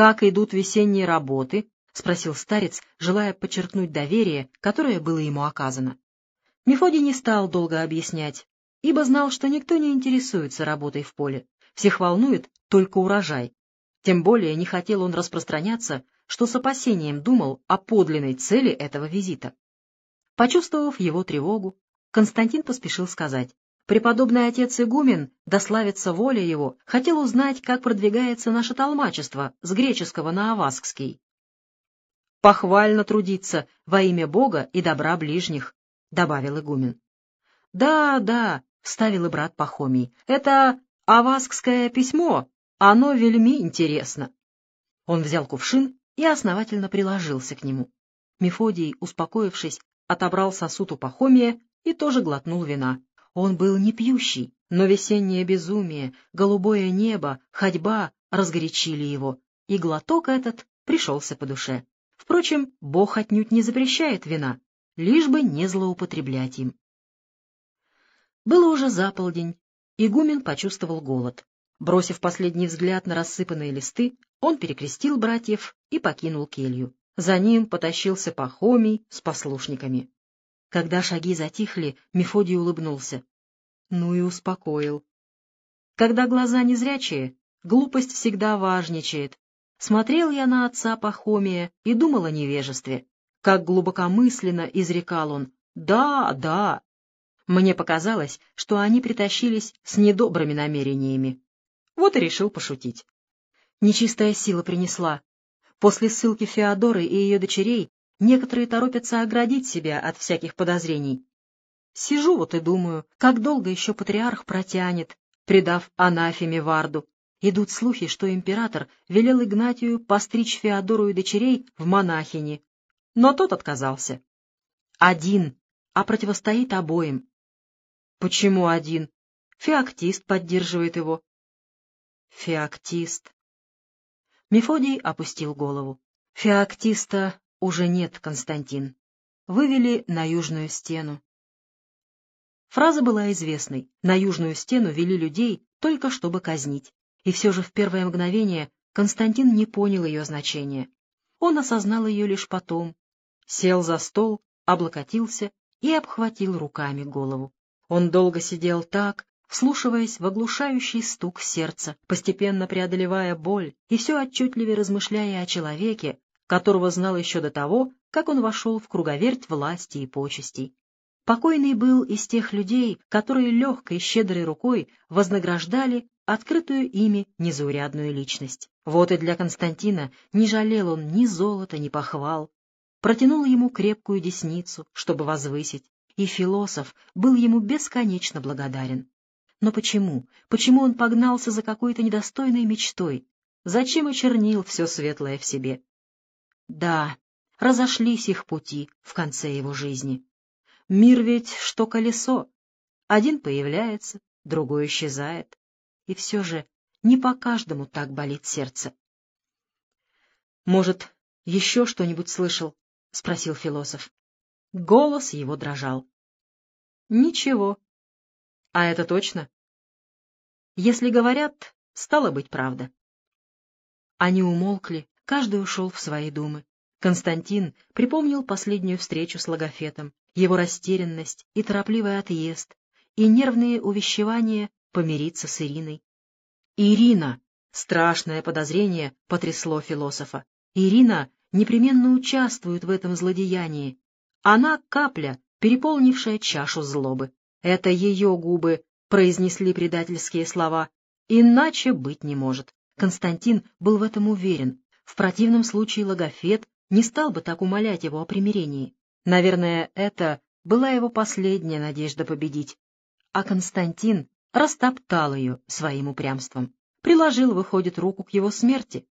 «Как идут весенние работы?» — спросил старец, желая подчеркнуть доверие, которое было ему оказано. Мефодий не стал долго объяснять, ибо знал, что никто не интересуется работой в поле, всех волнует только урожай. Тем более не хотел он распространяться, что с опасением думал о подлинной цели этого визита. Почувствовав его тревогу, Константин поспешил сказать, «Преподобный отец Игумен, да славится воля его, хотел узнать, как продвигается наше толмачество с греческого на аваскский похвально трудиться во имя Бога и добра ближних, — добавил игумен. — Да, да, — вставил и брат Пахомий, — это аваскское письмо, оно вельми интересно. Он взял кувшин и основательно приложился к нему. Мефодий, успокоившись, отобрал сосуд у Пахомия и тоже глотнул вина. Он был не пьющий, но весеннее безумие, голубое небо, ходьба разгорячили его, и глоток этот пришелся по душе. Впрочем, Бог отнюдь не запрещает вина, лишь бы не злоупотреблять им. Было уже заполдень, игумен почувствовал голод. Бросив последний взгляд на рассыпанные листы, он перекрестил братьев и покинул келью. За ним потащился Пахомий с послушниками. Когда шаги затихли, Мефодий улыбнулся. Ну и успокоил. Когда глаза незрячие, глупость всегда важничает, Смотрел я на отца Пахомия и думал о невежестве. Как глубокомысленно изрекал он «Да, да». Мне показалось, что они притащились с недобрыми намерениями. Вот и решил пошутить. Нечистая сила принесла. После ссылки Феодоры и ее дочерей некоторые торопятся оградить себя от всяких подозрений. Сижу вот и думаю, как долго еще патриарх протянет, предав анафеме Варду. Идут слухи, что император велел Игнатию постричь Феодору и дочерей в монахини, но тот отказался. Один, а противостоит обоим. Почему один? Феоктист поддерживает его. Феоктист. Мефодий опустил голову. Феоктиста уже нет, Константин. Вывели на южную стену. Фраза была известной. На южную стену вели людей только чтобы казнить. И все же в первое мгновение Константин не понял ее значения. Он осознал ее лишь потом. Сел за стол, облокотился и обхватил руками голову. Он долго сидел так, вслушиваясь в оглушающий стук сердца, постепенно преодолевая боль и все отчетливее размышляя о человеке, которого знал еще до того, как он вошел в круговерть власти и почестей. Покойный был из тех людей, которые легкой щедрой рукой вознаграждали открытую ими незаурядную личность. Вот и для Константина не жалел он ни золота, ни похвал. Протянул ему крепкую десницу, чтобы возвысить, и философ был ему бесконечно благодарен. Но почему? Почему он погнался за какой-то недостойной мечтой? Зачем очернил все светлое в себе? Да, разошлись их пути в конце его жизни. Мир ведь что колесо. Один появляется, другой исчезает и все же не по каждому так болит сердце. «Может, еще что-нибудь слышал?» — спросил философ. Голос его дрожал. «Ничего. А это точно?» «Если говорят, стало быть правда». Они умолкли, каждый ушел в свои думы. Константин припомнил последнюю встречу с Логофетом, его растерянность и торопливый отъезд, и нервные увещевания помириться с Ириной. Ирина! Страшное подозрение потрясло философа. Ирина непременно участвует в этом злодеянии. Она — капля, переполнившая чашу злобы. Это ее губы произнесли предательские слова. Иначе быть не может. Константин был в этом уверен. В противном случае Логофет не стал бы так умолять его о примирении. Наверное, это была его последняя надежда победить. А Константин растоптал ее своим упрямством, приложил, выходит, руку к его смерти,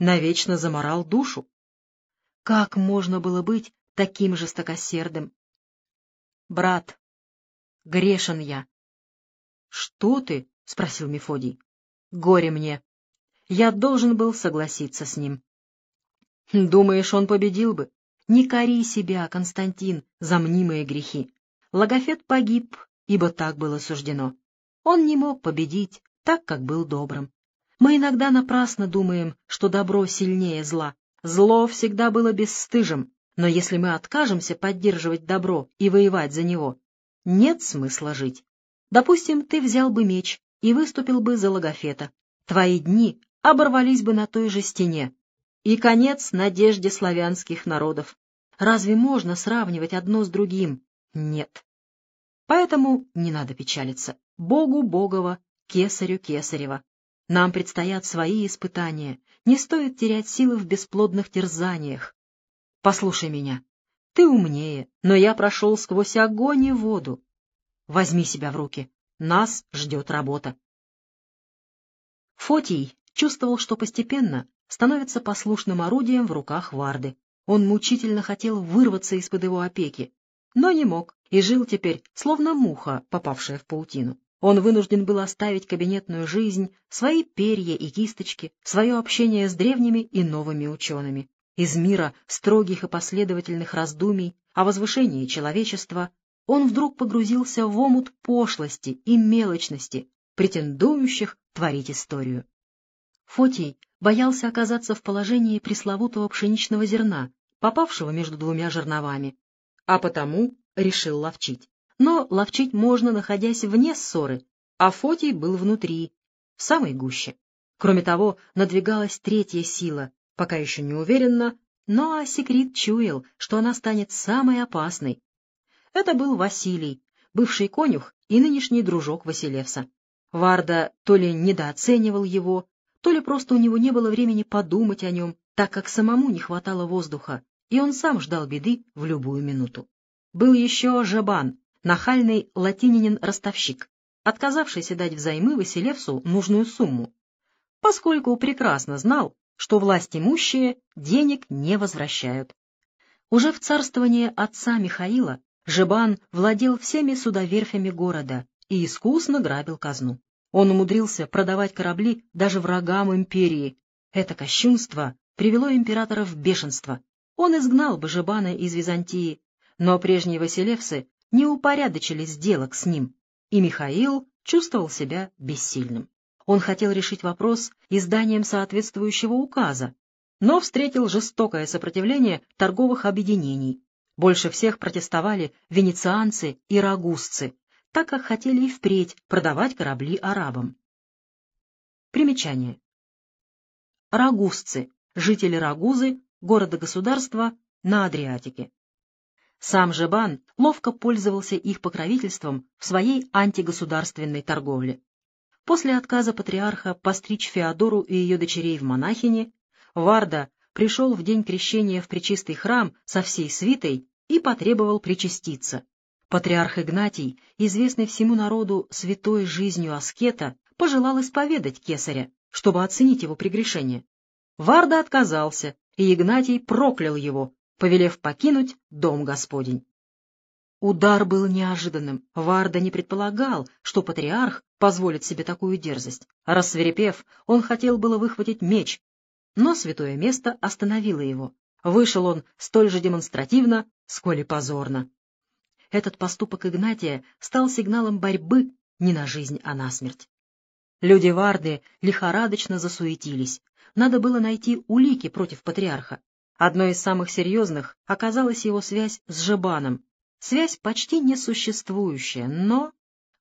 навечно заморал душу. Как можно было быть таким жестокосердым? Брат, грешен я. Что ты? — спросил Мефодий. Горе мне. Я должен был согласиться с ним. Думаешь, он победил бы? Не кори себя, Константин, за мнимые грехи. Логофет погиб, ибо так было суждено. Он не мог победить, так как был добрым. Мы иногда напрасно думаем, что добро сильнее зла. Зло всегда было бесстыжим, но если мы откажемся поддерживать добро и воевать за него, нет смысла жить. Допустим, ты взял бы меч и выступил бы за логофета. Твои дни оборвались бы на той же стене. И конец надежде славянских народов. Разве можно сравнивать одно с другим? Нет. Поэтому не надо печалиться. Богу Богова, кесарю Кесарева. Нам предстоят свои испытания. Не стоит терять силы в бесплодных терзаниях. Послушай меня. Ты умнее, но я прошел сквозь огонь и воду. Возьми себя в руки. Нас ждет работа. Фотий чувствовал, что постепенно становится послушным орудием в руках Варды. Он мучительно хотел вырваться из-под его опеки, но не мог и жил теперь, словно муха, попавшая в паутину. Он вынужден был оставить кабинетную жизнь, свои перья и кисточки, свое общение с древними и новыми учеными. Из мира строгих и последовательных раздумий о возвышении человечества он вдруг погрузился в омут пошлости и мелочности, претендующих творить историю. Фотий боялся оказаться в положении пресловутого пшеничного зерна, попавшего между двумя жерновами, а потому решил ловчить. Но ловчить можно, находясь вне ссоры, а Фотий был внутри, в самой гуще. Кроме того, надвигалась третья сила, пока еще не уверенно, но Асекрит чуял, что она станет самой опасной. Это был Василий, бывший конюх и нынешний дружок Василевса. Варда то ли недооценивал его, то ли просто у него не было времени подумать о нем, так как самому не хватало воздуха, и он сам ждал беды в любую минуту. Был еще Жабан, нахальный латининин-ростовщик, отказавшийся дать взаймы Василевсу нужную сумму, поскольку прекрасно знал, что власть имущие денег не возвращают. Уже в царствование отца Михаила Жебан владел всеми судоверфями города и искусно грабил казну. Он умудрился продавать корабли даже врагам империи. Это кощунство привело императора в бешенство. Он изгнал бы Жебана из Византии, но прежние Василевсы не упорядочили сделок с ним, и Михаил чувствовал себя бессильным. Он хотел решить вопрос изданием соответствующего указа, но встретил жестокое сопротивление торговых объединений. Больше всех протестовали венецианцы и рагузцы, так как хотели и впредь продавать корабли арабам. Примечание. Рагузцы, жители Рагузы, города-государства на Адриатике. Сам же Бан ловко пользовался их покровительством в своей антигосударственной торговле. После отказа патриарха постричь Феодору и ее дочерей в монахини, Варда пришел в день крещения в Пречистый храм со всей свитой и потребовал причаститься. Патриарх Игнатий, известный всему народу святой жизнью аскета, пожелал исповедать кесаря, чтобы оценить его прегрешение. Варда отказался, и Игнатий проклял его, повелев покинуть дом Господень. Удар был неожиданным. Варда не предполагал, что патриарх позволит себе такую дерзость. Рассверепев, он хотел было выхватить меч, но святое место остановило его. Вышел он столь же демонстративно, сколь и позорно. Этот поступок Игнатия стал сигналом борьбы не на жизнь, а на смерть. Люди Варды лихорадочно засуетились. Надо было найти улики против патриарха. Одной из самых серьезных оказалась его связь с Жебаном. Связь почти несуществующая, но...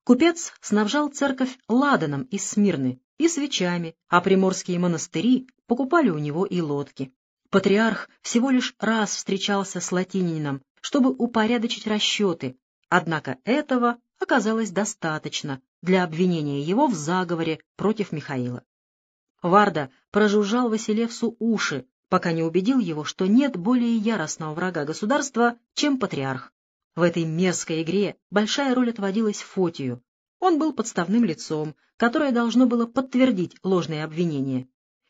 Купец снабжал церковь ладаном из Смирны и свечами, а приморские монастыри покупали у него и лодки. Патриарх всего лишь раз встречался с латинином, чтобы упорядочить расчеты, однако этого оказалось достаточно для обвинения его в заговоре против Михаила. Варда прожужжал Василевсу уши, пока не убедил его, что нет более яростного врага государства, чем патриарх. В этой мерзкой игре большая роль отводилась Фотию. Он был подставным лицом, которое должно было подтвердить ложные обвинения.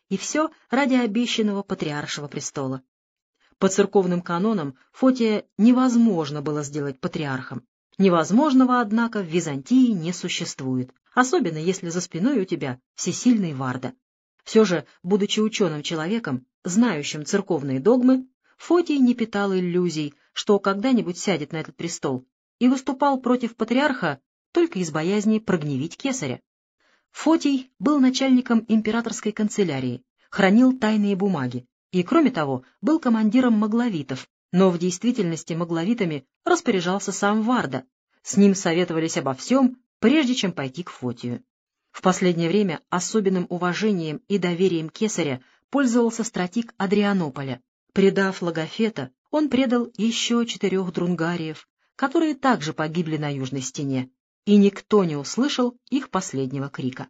И все ради обещанного патриаршего престола. По церковным канонам Фотия невозможно было сделать патриархом. Невозможного, однако, в Византии не существует, особенно если за спиной у тебя всесильный Варда. Все же, будучи ученым человеком, знающим церковные догмы, Фотий не питал иллюзий, что когда-нибудь сядет на этот престол, и выступал против патриарха только из боязни прогневить кесаря. Фотий был начальником императорской канцелярии, хранил тайные бумаги и, кроме того, был командиром магловитов, но в действительности магловитами распоряжался сам Варда. С ним советовались обо всем, прежде чем пойти к Фотию. В последнее время особенным уважением и доверием кесаря пользовался стратик Адрианополя. Предав Логофета, он предал еще четырех друнгариев, которые также погибли на южной стене, и никто не услышал их последнего крика.